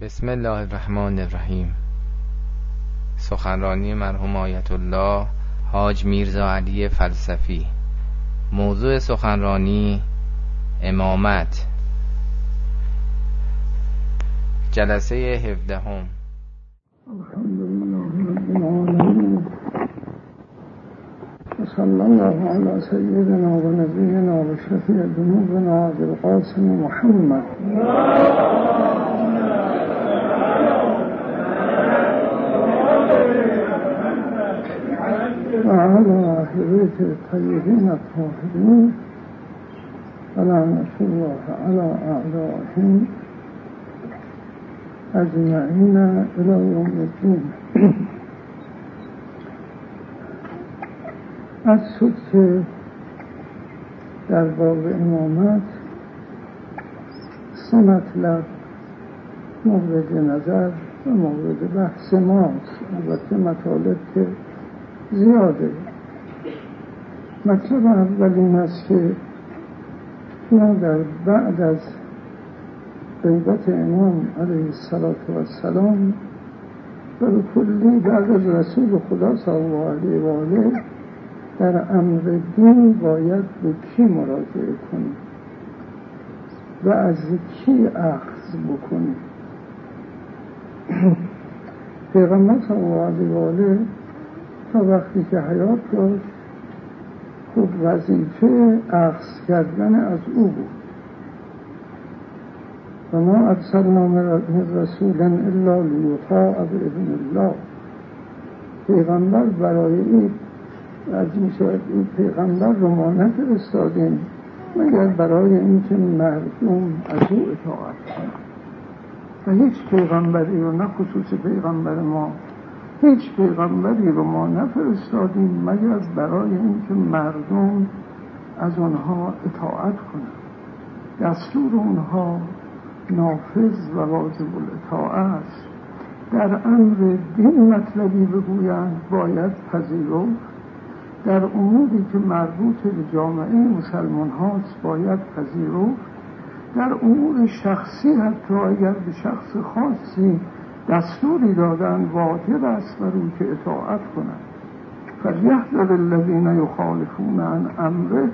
بسم الله الرحمن الرحیم. سخنرانی مرحوم آیت الله حاج میرزا علی فلسفی. موضوع سخنرانی امامت. جلسه هفدهم. الحمد لله رب العالمین وصلى الله على سيدنا ونبينا وشفيع ذنوبنا عبد القاسم محمد. وعلى بيت الطيبين الطاهرين الله على از شد که در باب امامت سه مطلب مورد نظر و مورد بحث ماست. البته مطالب که زیاده. مطلب اول این است که ما در بعد از غیبت امام علیه السلام و کلی بعد از رسول خدا صلی الله علیه و آله در امر دین باید به کی مراجعه کنیم؟ و از کی اخذ بکنیم؟ پیغمبر صلی الله علیه و آله وقتی که حیات داشت خود وظیفه اخذ کردن از او بود. و ما ارسلنا من رسولا الا لیطاع باذن الله. پیغمبر برای این از این شاید این پیغمبر رو ما نفرستادیم مگر برای اینکه مردم از او اطاعت کنند. و هیچ پیغمبری رو نه خصوص پیغمبر ما هیچ پیغمبری رو ما نفرستادیم مگر برای اینکه مردم از آنها اطاعت کنند. دستور اونها نافذ و واجب الاطاعه است. در امر دین مطلبی بگویند باید پذیرفت. در اموری که مربوط به جامعه مسلمان هاست باید پذیرفت. در امور شخصی حتی اگر به شخص خاصی دستوری دادن واجب است بر او که اطاعت کنند فلیحذر الذین یخالفون عن امره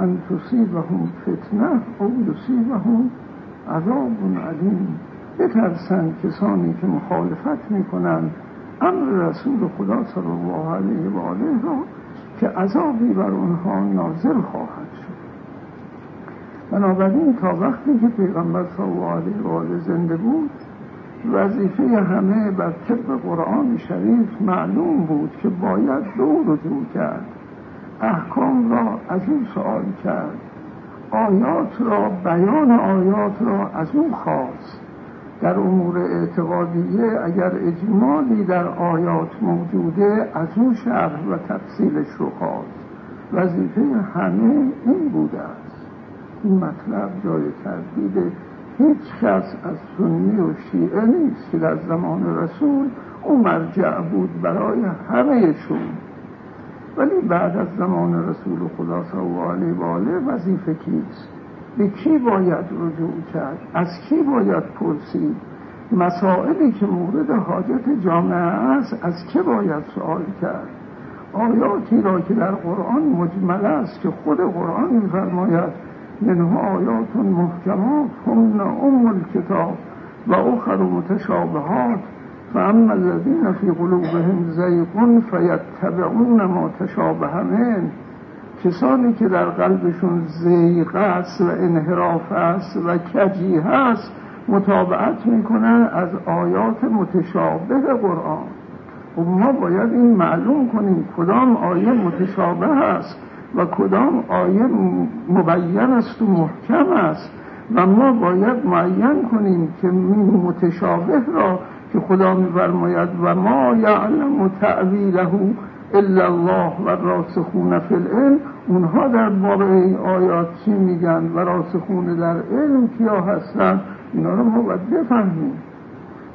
ان تصیبهم فتنه او یصیبهم عذاب علیم بترسند کسانی که مخالفت می‌کنند امر رسول خدا صلی الله علیه و آله را که عذابی بر اونها نازل خواهد شد. بنابراین تا وقتی که پیغمبر صلی الله علیه و آله زنده بود وظیفه همه بر طبق قرآن شریف معلوم بود که باید دو رجوع کرد. احکام را از او سوال کرد. آیات را بیان آیات را از او خواست. در امور اعتقادیه اگر اجمالی در آیات موجوده از اون شرح و تفصیلش رو خواست. وظیفه همه این بوده است. این مطلب جای تردید هیچ کس از سنی و شیعه نیست که در زمان رسول او مرجع بود برای همهشون. ولی بعد از زمان رسول خدا الله علیه و آله وظیفه کیست؟ به کی باید رجوع کرد؟ از کی باید پرسید؟ مسائلی که مورد حاجت جامعه است از که باید سوال کرد؟ آیاتی را که در قرآن مجمل است که خود قرآن میفرماید منها آیات محکمات هم ام الکتاب و اخر متشابهات فاما الذین فی قلوبهم زیغ فیتبعون ما تشابه من. کسانی که در قلبشون زیغ است و انحراف است و کجی هست مطابعت می‌کنن از آیات متشابه قرآن. و ما باید این معلوم کنیم کدام آیه متشابه است. و کدام آیه مبین است و محکم است و ما باید معین کنیم که متشابه را که خدا میفرماید و ما یعلم تعویله الا الله و راسخون فی العلم اونها در باب این آیات چی میگن و راسخون در علم کیا هستن؟ اینا رو ما باید بفهمیم.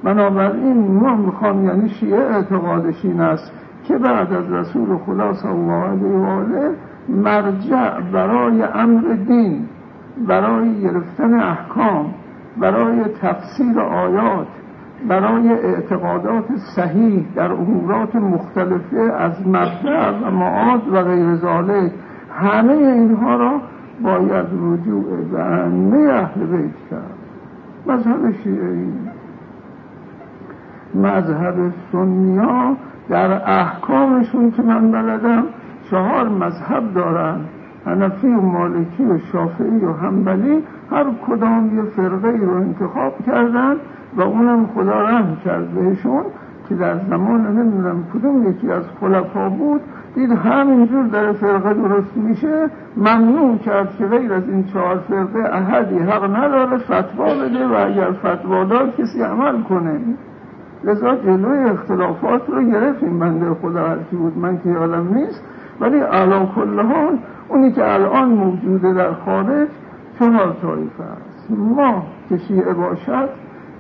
بنابراین ما می‌خوام یعنی شیعه اعتقادش این است که بعد از رسول خدا صلی الله علیه و آله مرجع برای امر دین برای گرفتن احکام برای تفسیر آیات برای اعتقادات صحیح در امورات مختلفه از مبدع و معاد و غیر ذالک. همه اینها را باید رجوع به ائمه اهل بیت کرد. مذهب شیعی مذهب سنیا در احکامشون که من بلدم چهار مذهب دارن. حنفی و مالکی و شافعی و حنبلی هر کدام یه فرقه رو انتخاب کردن و اونم خدا رحم کرد بهشون که در زمان نمی‌دونم کدوم یکی از خلفا بود دید همینجور در فرقه درست میشه ممنوع کرد که غیر از این چهار فرقه احدی حق نداره فتوا بده و اگر فتوا داد کسی عمل کنه. لذا جلوی اختلافات رو گرفتیم بنده خدا هرکی بود. من که یادم نیست. ولی علا کل حال اونی که الان موجوده در خارج چهار طایفه است. ما که شیعه باشد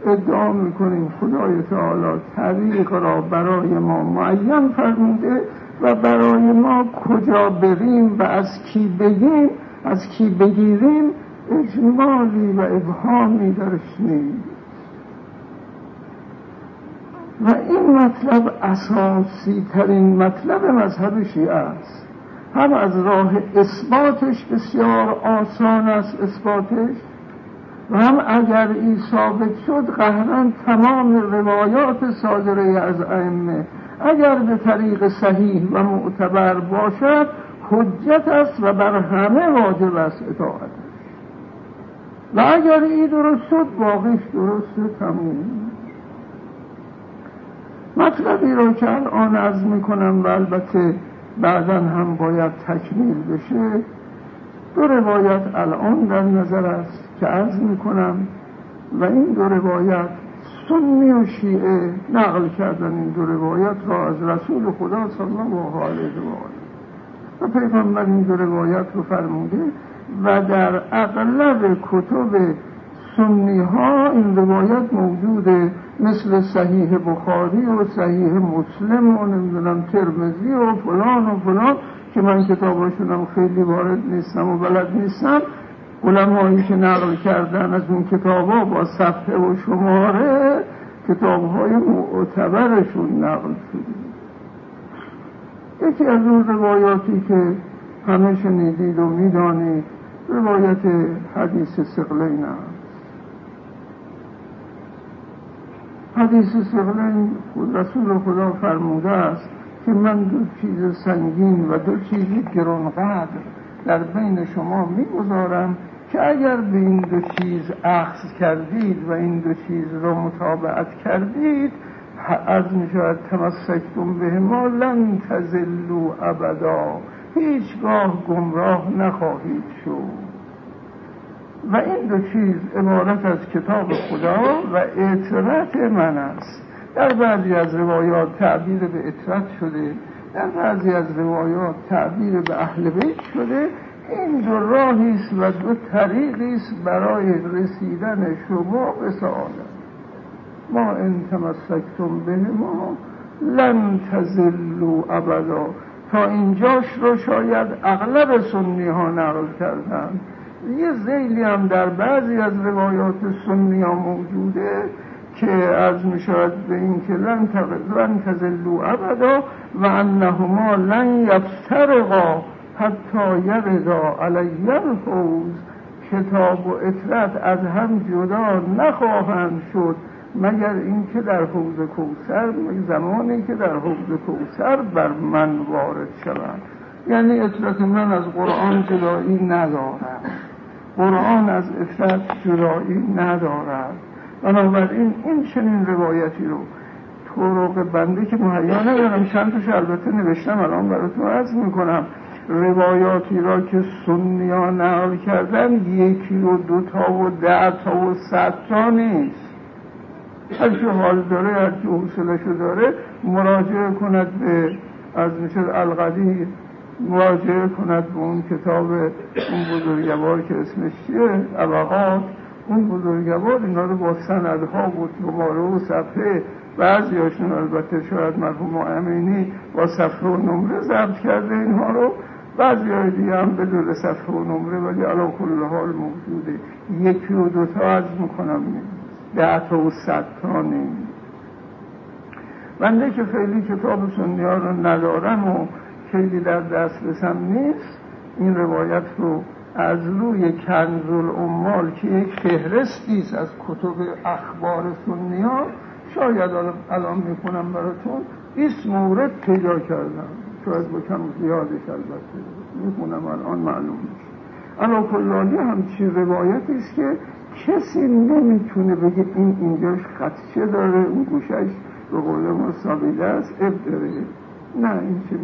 ادعا می‌کنیم خدای تعالی طریق را برای ما معین فرموده و برای ما کجا بریم و از کی بگیم از کی بگیریم اجمالی و ابهامی درش نیست. و این مطلب اساسی ترین مطلب مذهب شیعه است. هم از راه اثباتش بسیار آسان است اثباتش. و هم اگر این ثابت شد قهران تمام روایات صادره از ائمه. اگر به طریق صحیح و معتبر باشد حجت است و بر همه واجب است اطاعت و اگر این درست شد باقیش درست تموم. مطلبی رو که الان عرض می‌کنم و البته بعدا هم باید تکمیل بشه دو روایت الان در نظر است که عرض می‌کنم و این دو روایت سنی و شیعه نقل کردن این دو روایت را از رسول خدا صلی الله علیه و آله. و پیغمبر این دو روایت رو فرموده و در اغلب کتب سنی ها این روایت موجوده مثل صحیح بخاری و صحیح مسلم و نمی‌دونم ترمزی و فلان و فلان که من کتاباشونم خیلی وارد نیستم و بلد نیستم. علمایی که نقل کردن از اون کتاب ها با صفحه و شماره کتاب های معتبرشون نقل شده. یکی از اون روایاتی که همه شنیدید و می‌دانید روایت حدیث سقلین است. حدیث سقلین رسول خدا فرموده است که من دو چیز سنگین و دو چیز گرانقدر در بین شما می‌گذارم که اگر به این دو چیز اخذ کردید و این دو چیز را مطابقت کردید از می‌شود تمسکتون به ما لن تزلو ابدا. هیچگاه گمراه نخواهید شد. و این دو چیز عبارت از کتاب خدا و اطرت من است. در بعضی از روایات تعبیر به اطرت شده در بعضی از روایات تعبیر به اهل بیت شده. این دو راهی است و دو طریقی است برای رسیدن شما به سعادت. ما ان تمسکتم به ما لن تزلوا ابدا. تا اینجاش رو شاید اغلب سنی ها نقل کردن یه زیلی هم در بعضی از روایات سنی ها موجوده که از می‌شود به این که لن, لن تزلو ابدا و انهما لن یفترقا حتی یردا علی الحوز کتاب و اطرت از هم جدا نخواهند شد مگر اینکه در حوز کوسر زمانی که در حوز کوسر بر من وارد شوند یعنی اطرت من از قرآن جدایی ندارد قرآن از اطرت جدایی ندارد. بنابراین این چنین روایتی رو طرق بنده که مهیا ندارم چند تاش البته نوشتم الان براتون عرض می‌کنم. روایاتی را که سنیا نقل کردن یکی و دو تا و ده تا و صد تا نیست. هر که حال داره هر که حوصلشو داره مراجعه کند به از مثل القدیر. مراجعه کند به اون کتاب اون بزرگوار که اسمش چیه؟ عبقات. اون بزرگوار اینا رو با سندها و شماره و صفحه بعضی هاشون البته شاید مرحوم امینی با صفحه و نمره ضبط کرده اینها رو. بعضی های دیگه هم بدون صفحه و نمره ولی علا کل حال موجوده. یکی و دوتا از می‌کنم. ده تا و صد تا نیم. بنده که خیلی کتاب سنی ها رو ندارم و خیلی در دست بسم نیست. این روایت رو از روی کنز الامال که یک فهرستی از کتب اخبار سنی ها شاید الان می‌کنم براتون. 20 مورد پیدا کردم. شاید با زیادش البته. می‌خونم الان معلوم نیست انا کلالی همچی روایتی است که کسی نمی‌تونه بگه این اینجاش خدشه داره اون گوشش به قول ما است اب داره نه این چه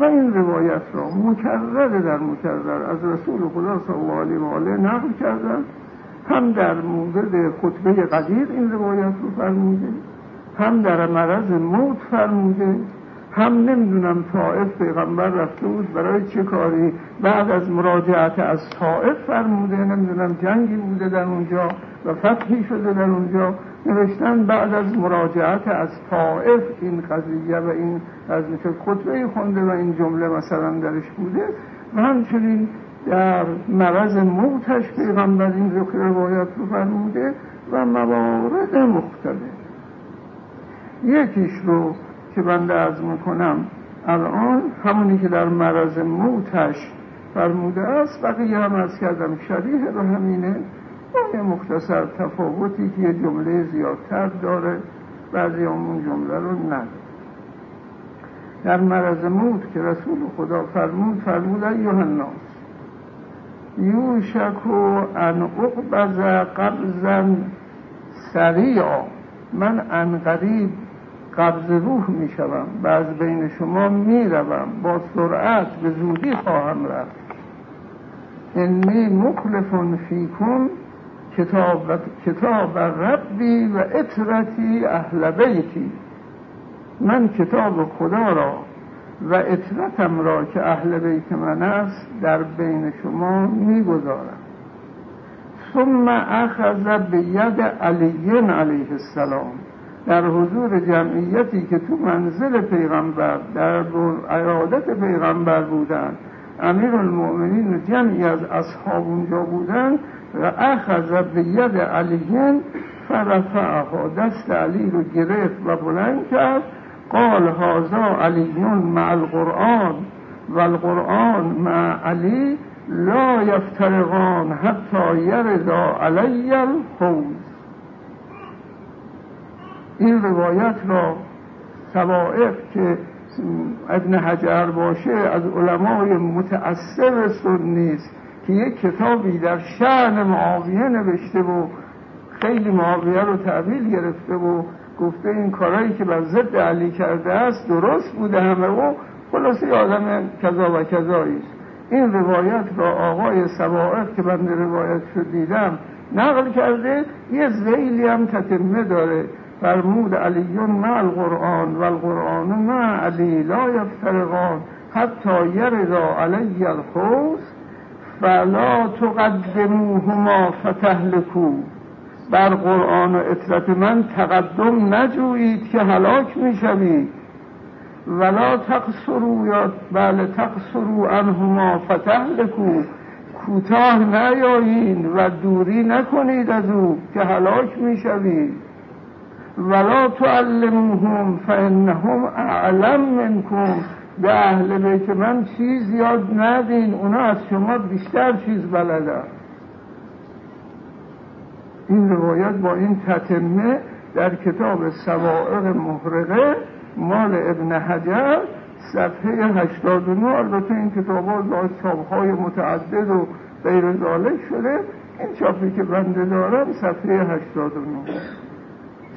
و این روایت را مکرر در مکرر از رسول خدا صلی الله علیه و آله نقل کردن هم در مورد خطبه قدیر این روایت رو فرموده هم در مرض موت فرموده هم نمی‌دونم طائف پیغمبر رفته بود برای چه کاری بعد از مراجعت از طائف فرموده نمی‌دونم جنگی بوده در اونجا. و فتحی شده در اونجا نوشتن بعد از مراجعت از طائف این قضیه و این از مثل خطبه خونده و این جمله مثلا درش بوده و همچنین در مرض موتش پیغمبر این روایت رو فرموده و موارد مختلف. یکیش رو که بنده از می‌کنم الان همونی که در مرض موتش فرموده است بقیه هم از کردم شریح رو همینه. مختصر تفاوتی که یه جمله زیادتر داره بعضی همون جمله رو نداره. در مرض موت که رسول خدا فرمود فرمود ایوه الناس یوشکو ان اقبض قبضا سریعا من ان قریب قبض روح می شوم و از بین شما می روم با سرعت به زودی خواهم رفت. انی مخلف فیکم کتاب, کتاب ربی و اطرتی اهل بیتی. من کتاب خدا را و اطرتم را که اهل بیت من است در بین شما می‌گذارم. ثم اخذ به ید علی علیه السلام در حضور جمعیتی که تو منزل پیغمبر در ارادت پیغمبر بودن امیر المؤمنین جمعی از اصحاب اونجا بودن و اخذ به ید علیین فرفعها دست علی رو گرفت و بلند کرد. قال هازا علیون مع القرآن و القرآن مع علی لا یفترقان حتی یردا علی الحوز این روایت را سوائف که ابن حجر باشه از علمای متأثر سنی است. که یک کتابی در شعن معاویه نوشته و خیلی معاویه رو تحویل گرفته و گفته این کارهایی که بر ضد علی کرده است درست بوده همه و خلاصی آدم کذا و کذایی این روایت را آقای سوائف که بنده روایت شد دیدم نقل کرده یه زیلی هم تتمه داره. فرمود علیون مع القرآن و القرآن مع علی لا یفترقان حتی یردا علی الخوز فلا تقدموهما فتهلکو. بر قرآن و اطرت من تقدم نجویید که هلاک می‌شوید. ولا تقصرو یا بله تقصرو انهما فتهلکو. کوتاه نیایین و دوری نکنید از او که هلاک می‌شوید. ولا تعلموهم فانهم اعلم منکم. به اهل بیت من چیز یاد ندین اونا از شما بیشتر چیز بلدن. این روایت با این تتمه در کتاب سوائق محرقه مال ابن حجر صفحه 89 البته این کتاب ها با چاپ های متعدد و غیر ذالک شده. این چاپی که بنده دارم صفحه 89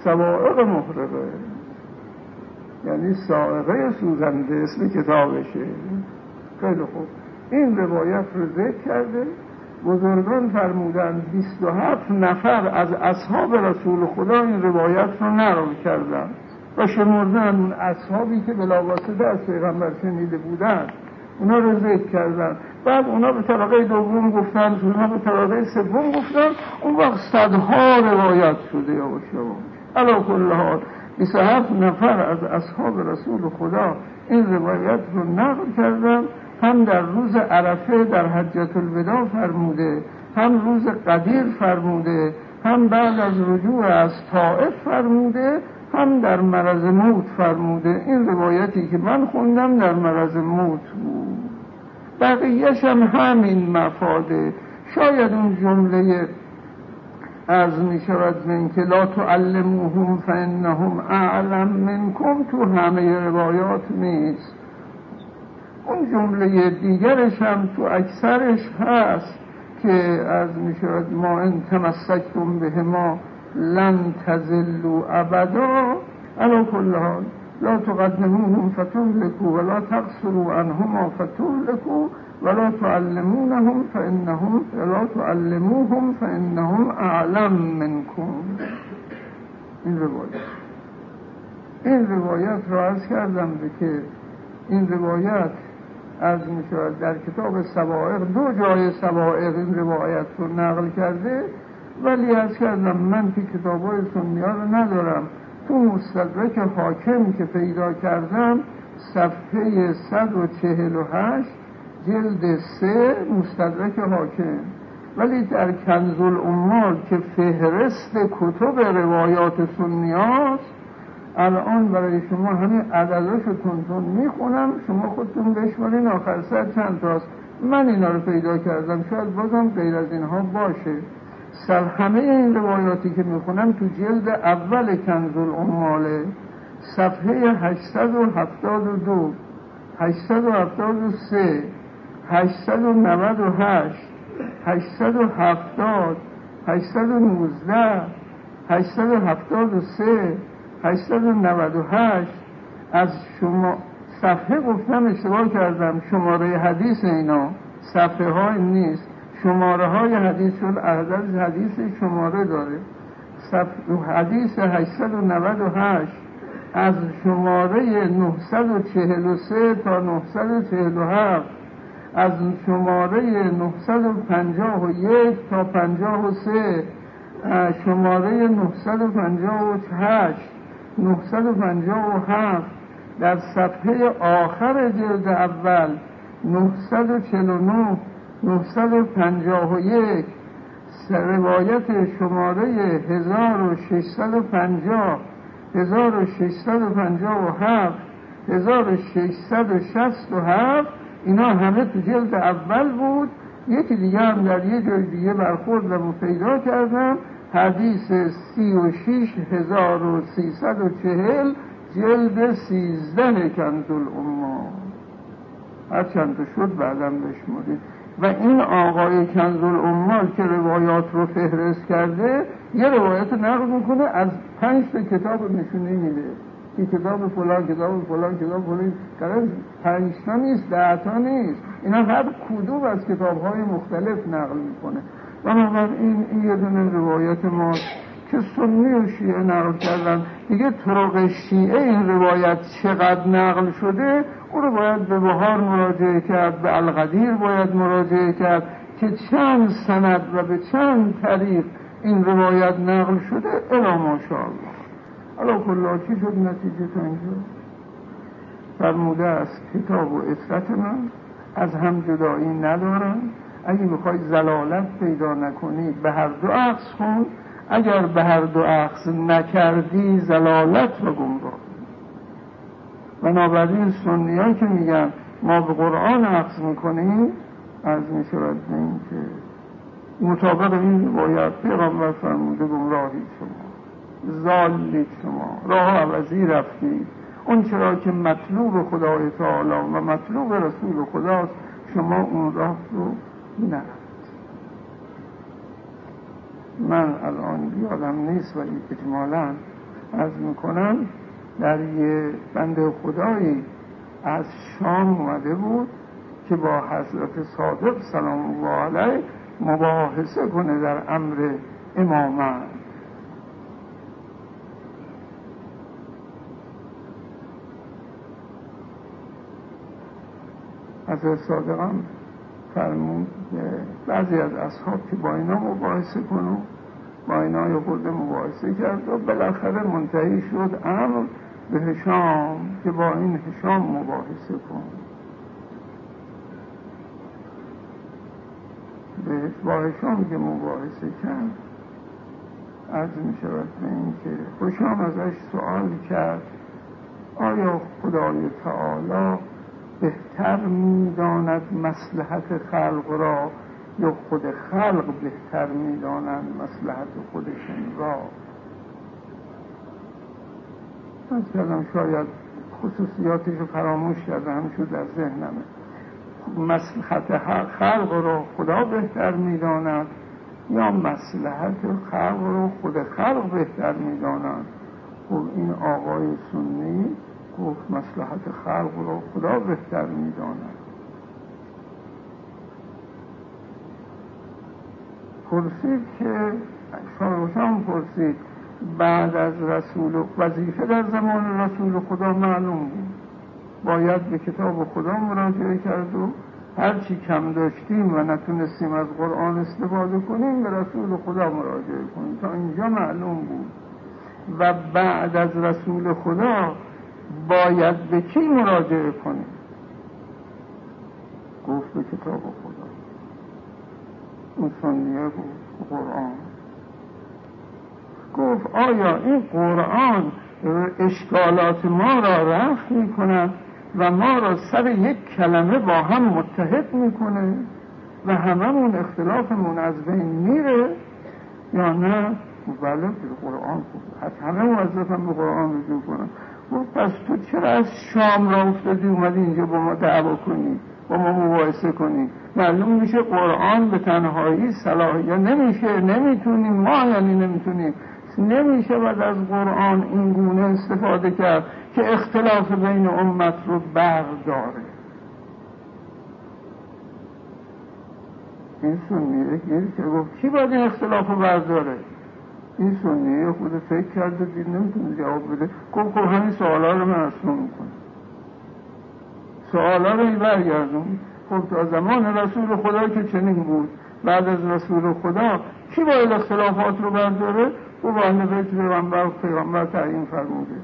سوائق محرقه. یعنی سائقه سوزنده اسم کتابشه. خیلی خوب. این روایت رو ذکر کرده. بزرگان فرمودن 27 نفر از اصحاب رسول خدا این روایت رو نقل کردن و شمردن اون اصحابی که بلاواسطه از پیغمبر شنیده بودن. اونا رو ذکر کردن. بعد اونا به طبقه دوم گفتن اونا به طبقه سوم گفتن. اون وقت صدها روایت شده یا باشه علا کل حال. 27 نفر از اصحاب رسول خدا این روایت رو نقل کردم هم در روز عرفه در حجت الوداع فرموده هم روز قدیر فرموده هم بعد از رجوع از طائف فرموده هم در مرض موت فرموده. این روایتی که من خوندم در مرض موت بود. بقیهش هم همین مفاده. شاید اون جمله از می شود من که لا تعلموهم فانهم اعلم منکم تو همه روایات نیست. اون جمله دیگرش هم تو اکثرش هست که از می شود ما ان تمسکتم به ما لن تزلوا ابدا. علا کل حال لا تقدموهم فتهلكوا ولا تقصروا عنهما فتهلكوا ولا تعلمونهم فإنهم ولا تعلموهم فإنهم أعلم منكم. این روایت. این روایت را از کردم که این روایت از می در کتاب سوائق دو جای سوائق این روایت رو نقل کرده ولی از کردم من که کتاب های سنی رو ندارم. تو مستدرک حاکم که پیدا کردم صفحه 148 جلد سه مستدرک حاکم. ولی در کنز الامال که فهرست کتب روایات سنی الان برای شما همین عدداش رو تون می‌خونم شما خودتون بشمارین آخر سر چند تاست؟ من اینا رو پیدا کردم شاید بازم غیر از اینها باشه. سر همه این روایاتی که می‌خونم تو جلد اول کنز الاماله صفحه 872 873 898 870 819 873 898 از شما صفحه گفتم اشتباه کردم شماره حدیث اینا صفحه های نیست. شماره های حدیث شد عدد حدیث شماره داره. حدیث 898 از شماره 943 تا 947 از شماره 951 تا 53 شماره 958 957 در صفحه آخر جلد اول 949 951 روایت شماره 1650 1657 1667 اینا همه تو جلد اول بود. یکی دیگه هم در یه جای دیگه برخوردم و پیدا کردم. حدیث سی و شیش هزار و سیصد و چهل جلد سیزده کنز الامام هر چند شد بعدم بشمورید و این آقای کنز الامال که روایات رو فهرست کرده یه روایت نقل می‌کنه از پنج تا کتاب نشونه میده. این کتاب فلان کتاب فلان کتاب فلان. قرار پنج نیست ده تا نیست. اینا هر کدوم از کتاب های مختلف نقل می‌کنه. بنابراین این یه دونه روایت ما که سنی و شیعه نقل کردن. دیگه طرق شیعه این روایت چقدر نقل شده؟ او رو باید به بهار مراجعه کرد به القدیر باید مراجعه کرد که چند سند و به چند طریق این روایت نقل شده. الا ماشاءالله. حالا کلا چی شد نتیجه تا اینجا فرموده است کتاب و اصرت من از هم جدایی ندارم. اگه می‌خوای زلالت پیدا نکنی به هر دو عقص کن اگر به هر دو عقص نکردی زلالت و گمراه. بنابراین سنی که میگن ما به قرآن عقص می‌کنیم از می‌شود به این که مطابق این باید پیغمبر فرموده گمراهی شما. زالید شما. راه عوضی رفتید. اون چرا که مطلوب خدای تعالی و مطلوب رسول خداست شما اون راه رو نرفت من الان یادم نیست ولی اجمالا از می‌کنم در یه بند خدایی از شام اومده بود که با حضرت صادق سلام الله علیه مباحثه کنه در امر امامت. حضرت صادق هم فرمود بعضی از اصحاب که با اینا مباحثه کنو با اینا یه خورده مباحثه کرد و بالاخره منتهی شد امر به هشام که با این هشام مباحثه کن. به با هشام که مباحثه کرد از می شود به این که هشام ازش سوال کرد آیا خدای تعالی بهتر می‌داند مسلحت خلق را یا خود خلق بهتر می‌دانند مسلحت خودشون را. از کردم شاید خصوصیاتش رو فراموش کرده همشون در ذهنمه مسلحت خلق رو خدا بهتر می‌داند یا مسلحت خلق رو خود خلق بهتر می‌داند؟ خب این آقای سنی گفت مسلحت خلق رو خدا بهتر می‌داند. پرسید که شاروشان پرسید بعد از رسول وظیفه در زمان رسول خدا معلوم بود. باید به کتاب خدا مراجعه کرد و هرچی کم داشتیم و نتونستیم از قرآن استفاده کنیم به رسول خدا مراجعه کنیم. تا اینجا معلوم بود. و بعد از رسول خدا باید به کی مراجعه کنیم؟ گفت به کتاب خدا. اون بود قرآن. گفت آیا این قرآن اشکالات ما را رفت می کند و ما را سر یک کلمه با هم متحد می‌کنه و هممون اختلافمون از بین میره؟ یا نه؟ بله قرآن پس همه موظفم به قرآن رجوع کنم. گفت پس تو چرا از شام را افتادی؟ اومدی اینجا با ما دعوا کنی با ما مباحثه کنی. معلوم میشه قرآن به تنهایی صلاحیت نمیشه نمی‌تونیم ما یعنی نمی‌تونیم. نمیشه بعد از قرآن این گونه استفاده کرد که اختلاف بین امت رو برداره. این سنیه که گفت کی باید این اختلاف رو برداره؟ این سنیه خود فکر کرده دید نمی‌تونه جواب بده. گفت خب همین سوالا رو من اصلا می‌کنم سوالا رو برگردون. خب تا زمان رسول خدا که چنین بود. بعد از رسول خدا کی باید اختلافات رو برداره؟ او با بیت پیغمبر پیغمبر تعیین فرموده.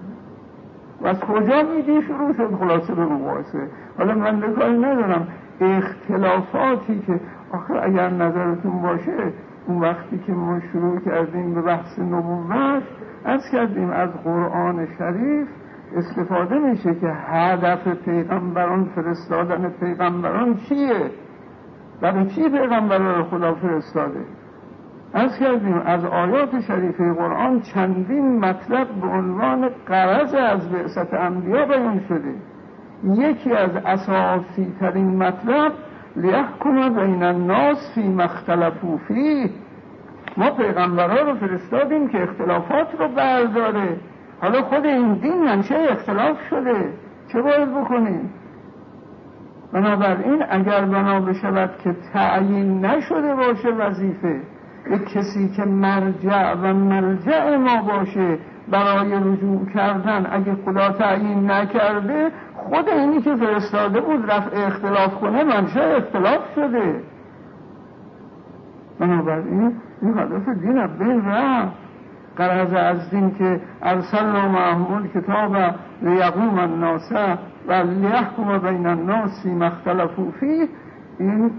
و از کجا میدی؟ شروع شد خلاصه به مباحثه حالا من کاری ندارم. اختلافاتی که آخر اگر نظرتون باشه اون وقتی که ما شروع کردیم به بحث نبوت از کردیم از قرآن شریف استفاده میشه که هدف پیغمبران فرستادن پیغمبران چیه؟ برای چی پیغمبران خدا فرستاده؟ از کردیم از آیات شریفه قرآن چندین مطلب به عنوان قرض از بعثت انبیا بیان شده. یکی از اساسی ترین مطلب لیحکم بین الناس فی مختلفو فی ما پیغمبرها رو فرستادیم که اختلافات رو برداره. حالا خود این دین منشه اختلاف شده. چه باید بکنیم؟ بنابراین اگر بنا بشود که تعیین نشده باشه وظیفه یک کسی که مرجع و مرجع ما باشه برای رجوع کردن اگه خدا تعیین نکرده خود اینی که فرستاده بود رفع اختلاف کنه منشه اختلاف شده. بنابراین این هدف دین بین رفت قرض از دین که ارسل و محمول کتاب لیقوم الناس و لیحکم بین الناس مختلفو فی این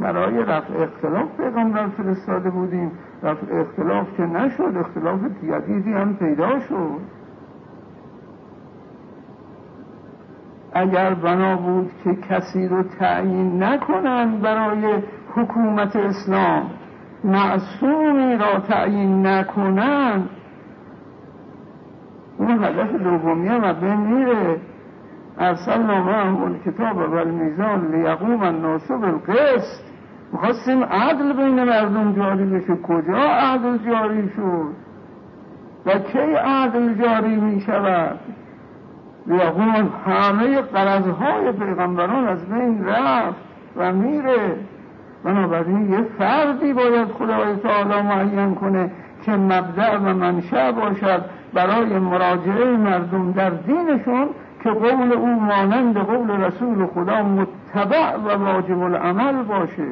برای رفع اختلاف پیغمبر فرستاده بودیم. رفع اختلاف که نشد اختلاف جدیدی هم پیدا شد. اگر بنا بود که کسی رو تعیین نکنند برای حکومت اسلام معصومی را تعیین نکنند. اون هدف دومی هم بین میره. ارسلنا معهم کتاب و المیزان لیقوم الناس بالقسط. می‌خواستیم عدل بین مردم جاری بشه. کجا عدل جاری شد؟ و کی عدل جاری می شود لیقوم همه قرضهای پیغمبران از بین رفت و میره. بنابراین یه فردی باید خدای تعالی معین کنه که مبدع و منشأ باشد برای مراجعه مردم در دینشون که قول او مانند قول رسول خدا متبع و واجب العمل باشه.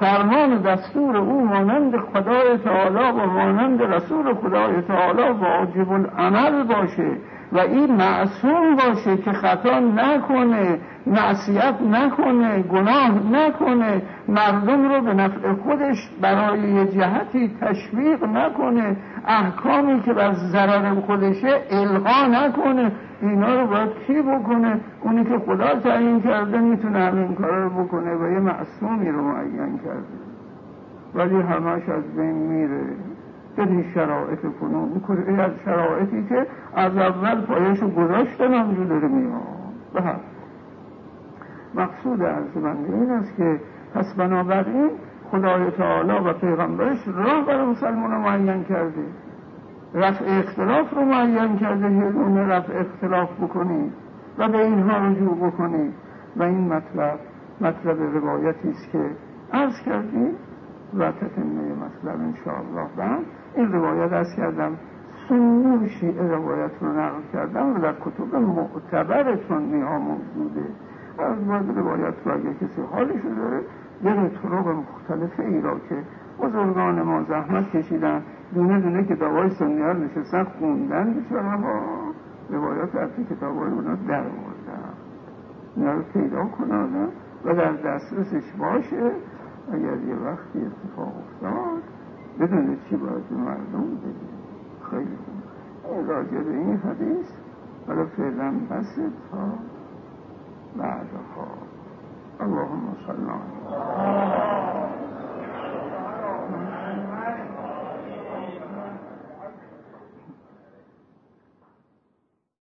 فرمان دستور او مانند خدای تعالی و مانند رسول خدای تعالی واجب العمل باشه. و این معصوم باشه که خطا نکنه معصیت نکنه گناه نکنه مردم رو به نفع خودش برای یه جهتی تشویق نکنه احکامی که بر ضرر خودشه القا نکنه. اینا رو باید کی بکنه؟ اونی که خدا تعیین کرده می‌تونه همین کار رو بکنه و یه معصومی رو معین کرده. ولی همش از بین میره. این شرایط فنون این از شرایطی که از اول پایشو گذاشتن همجور داره میاد به مقصود عرض بنده این است که پس بنابراین خدای تعالی و پیغمبرش راه برای مسلمان رو معین کرده. رفع اختلاف رو معین کرده. هرون رفع اختلاف بکنید و به اینها رجوع بکنید و این مطلب مطلب روایتی است که عرض کردیم و تتمه مطلب انشاءالله بعد. این روایت از کردم سنون شیعه روایت رو نقل کردم و در کتب معتبرتون نیها موجوده. از بعد روایت رو اگر کسی حالش داره یه طرق مختلف ای را که بزرگان ما زحمت کشیدن دونه دونه کتاب های نشستن خوندن بیچاره با روایات از کتاب های اونا در آوردن اینا رو پیدا کنن و در دسترسش باشه. اگر یه وقتی اتفاق افتاد بدونه چی باید مردم بگه خیلی خوب. راجع به این حدیث حالا فعلا بس تا بعدها. اللهم صل